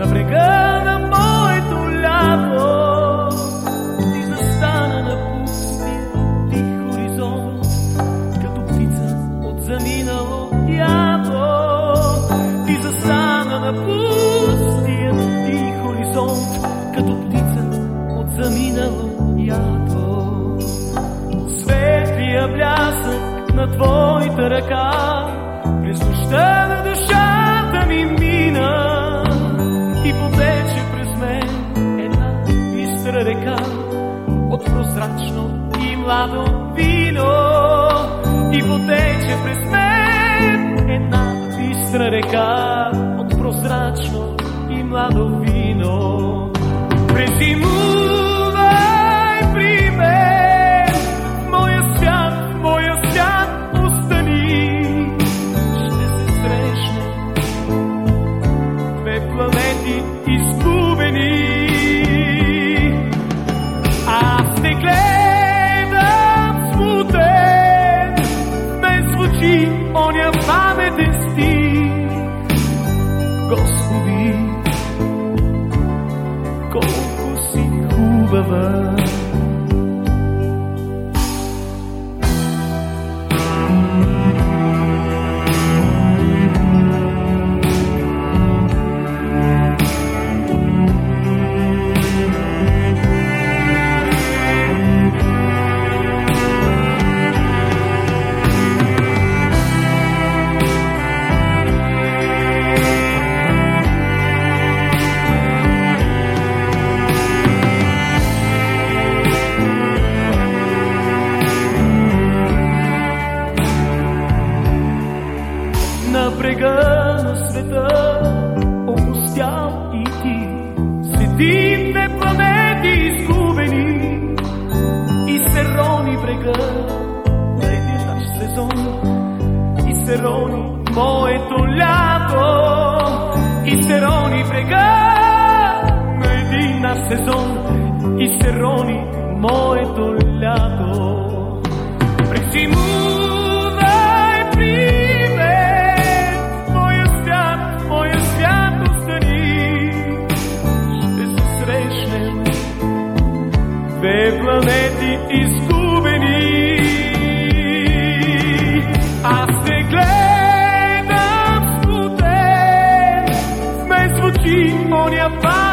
на брега на моето лято. Ти застана на пустия ти хоризонт, като птица от заминало. Ти застана на пустия ти хоризонт, като птица от заминало лято. Светлия блясък на твоята ръка през нощта на прозрачно и младо вино. И потече през мен една бистра река от прозрачно и младо вино. Презимувай при мен. Моя свят, моя свят ще се срещнем две планети изгубени rozchudí, kolik si whoever. На брега на света, опустял и ти. Две планети изгубени. И се рони брега. Един наш сезон. И се рони моето лято. И се рони брега California. Bye.